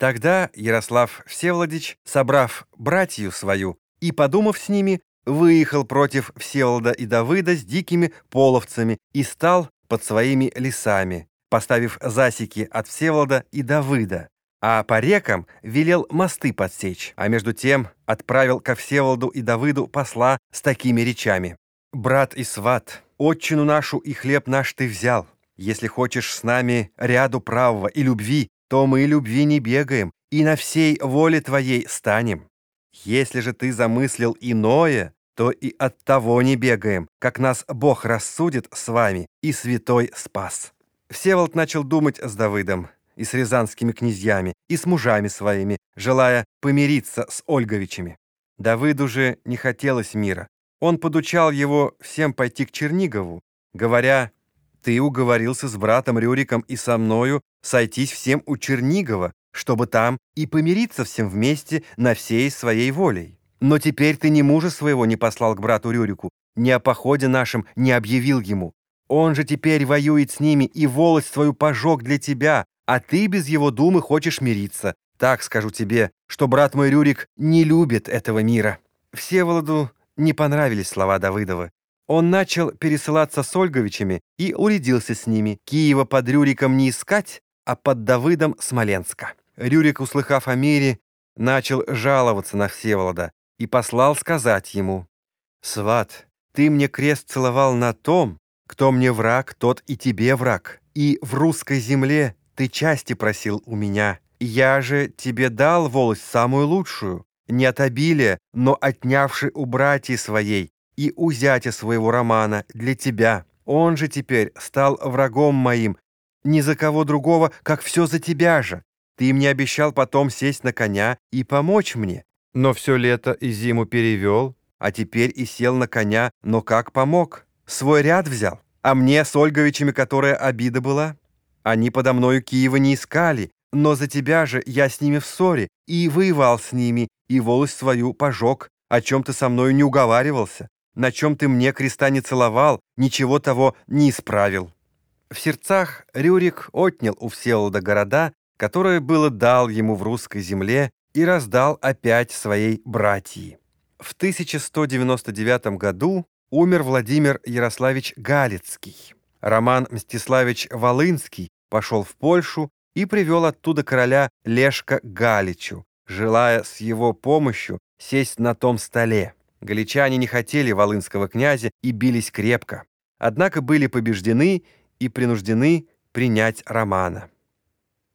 Тогда Ярослав Всеволодич, собрав братью свою и подумав с ними, выехал против Всеволода и Давыда с дикими половцами и стал под своими лесами, поставив засеки от Всеволода и Давыда. А по рекам велел мосты подсечь, а между тем отправил ко Всеволоду и Давыду посла с такими речами. «Брат и сват, отчину нашу и хлеб наш ты взял. Если хочешь с нами ряду правого и любви, то мы любви не бегаем и на всей воле твоей станем. Если же ты замыслил иное, то и от того не бегаем, как нас Бог рассудит с вами и святой спас». Всеволод начал думать с Давыдом и с рязанскими князьями, и с мужами своими, желая помириться с Ольговичами. Давыду же не хотелось мира. Он подучал его всем пойти к Чернигову, говоря, «Ты уговорился с братом Рюриком и со мною сойтись всем у Чернигова, чтобы там и помириться всем вместе на всей своей волей. Но теперь ты ни мужа своего не послал к брату Рюрику, ни о походе нашем не объявил ему. Он же теперь воюет с ними и волость свою пожег для тебя, а ты без его думы хочешь мириться. Так скажу тебе, что брат мой Рюрик не любит этого мира». Всеволоду не понравились слова Давыдова. Он начал пересылаться с Ольговичами и уредился с ними. Киева под Рюриком не искать, а под Давыдом Смоленска. Рюрик, услыхав о мире, начал жаловаться на Всеволода и послал сказать ему, «Сват, ты мне крест целовал на том, кто мне враг, тот и тебе враг, и в русской земле ты части просил у меня. Я же тебе дал волость самую лучшую, не от обилия, но отнявши у братьи своей и у зятя своего Романа для тебя. Он же теперь стал врагом моим, ни за кого другого, как все за тебя же. Ты мне обещал потом сесть на коня и помочь мне. Но все лето и зиму перевел, а теперь и сел на коня, но как помог? Свой ряд взял. А мне с Ольговичами, которая обида была? Они подо мною Киева не искали, но за тебя же я с ними в ссоре, и воевал с ними, и волость свою пожег, о чем ты со мною не уговаривался, на чем ты мне креста не целовал, ничего того не исправил». В сердцах Рюрик отнял у Всеволода города, которое было дал ему в русской земле и раздал опять своей братьи. В 1199 году умер Владимир Ярославич Галицкий. Роман Мстиславич Волынский пошел в Польшу и привел оттуда короля Лешка Галичу, желая с его помощью сесть на том столе. Галичане не хотели волынского князя и бились крепко, однако были побеждены и принуждены принять Романа.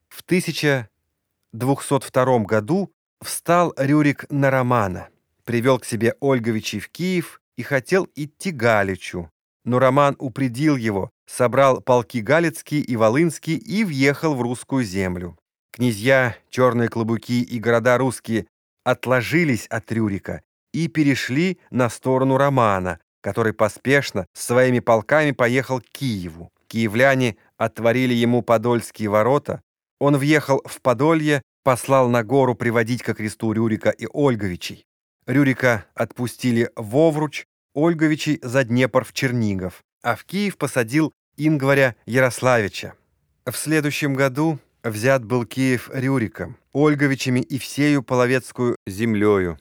В 1202 году встал Рюрик на Романа, привел к себе Ольговичей в Киев и хотел идти Галичу, но Роман упредил его, собрал полки Галицкие и Волынские и въехал в русскую землю. Князья, черные клобуки и города русские отложились от Рюрика и перешли на сторону Романа, который поспешно с своими полками поехал к Киеву. Киевляне отворили ему подольские ворота, он въехал в Подолье, послал на гору приводить ко кресту Рюрика и Ольговичей. Рюрика отпустили в Овруч, Ольговичей за Днепр в Чернигов, а в Киев посадил Ингваря Ярославича. В следующем году взят был Киев Рюриком, Ольговичами и всею половецкую землею.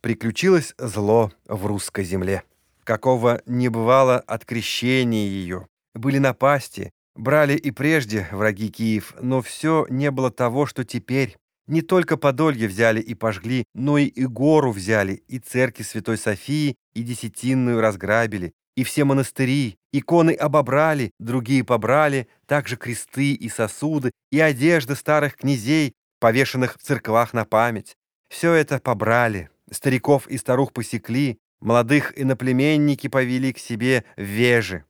Приключилось зло в русской земле. Какого не бывало от крещения ее. Были напасти, Брали и прежде враги Киев, но все не было того, что теперь. Не только Подолье взяли и пожгли, но и, и гору взяли, и церкви Святой Софии, и Десятинную разграбили, и все монастыри, иконы обобрали, другие побрали, также кресты и сосуды, и одежды старых князей, повешенных в церквах на память. Все это побрали, стариков и старух посекли, молодых иноплеменники повели к себе в вежи.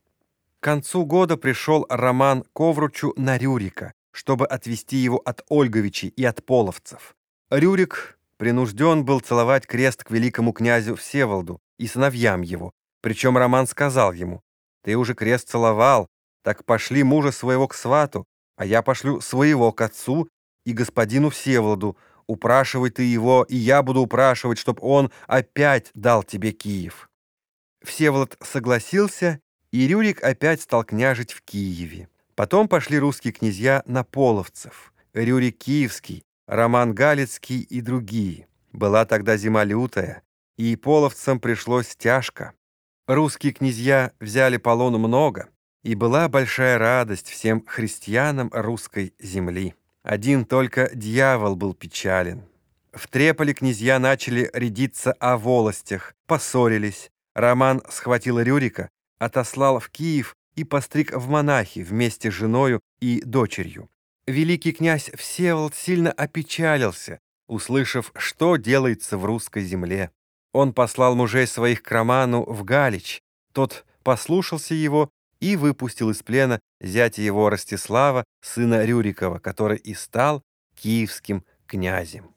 К концу года пришел Роман Ковручу на Рюрика, чтобы отвести его от Ольговичей и от половцев. Рюрик принужден был целовать крест к великому князю Всеволоду и сыновьям его. Причем Роман сказал ему, «Ты уже крест целовал, так пошли мужа своего к свату, а я пошлю своего к отцу и господину Всеволоду. Упрашивай ты его, и я буду упрашивать, чтоб он опять дал тебе Киев». Всеволод согласился и Рюрик опять стал княжить в Киеве. Потом пошли русские князья на половцев. Рюрик Киевский Роман Галицкий и другие. Была тогда зима лютая, и половцам пришлось тяжко. Русские князья взяли полону много, и была большая радость всем христианам русской земли. Один только дьявол был печален. В Треполе князья начали рядиться о волостях, поссорились. Роман схватил Рюрика, отослал в Киев и постриг в монахи вместе с женою и дочерью. Великий князь Всеволод сильно опечалился, услышав, что делается в русской земле. Он послал мужей своих к Роману в Галич. Тот послушался его и выпустил из плена зятя его Ростислава, сына Рюрикова, который и стал киевским князем.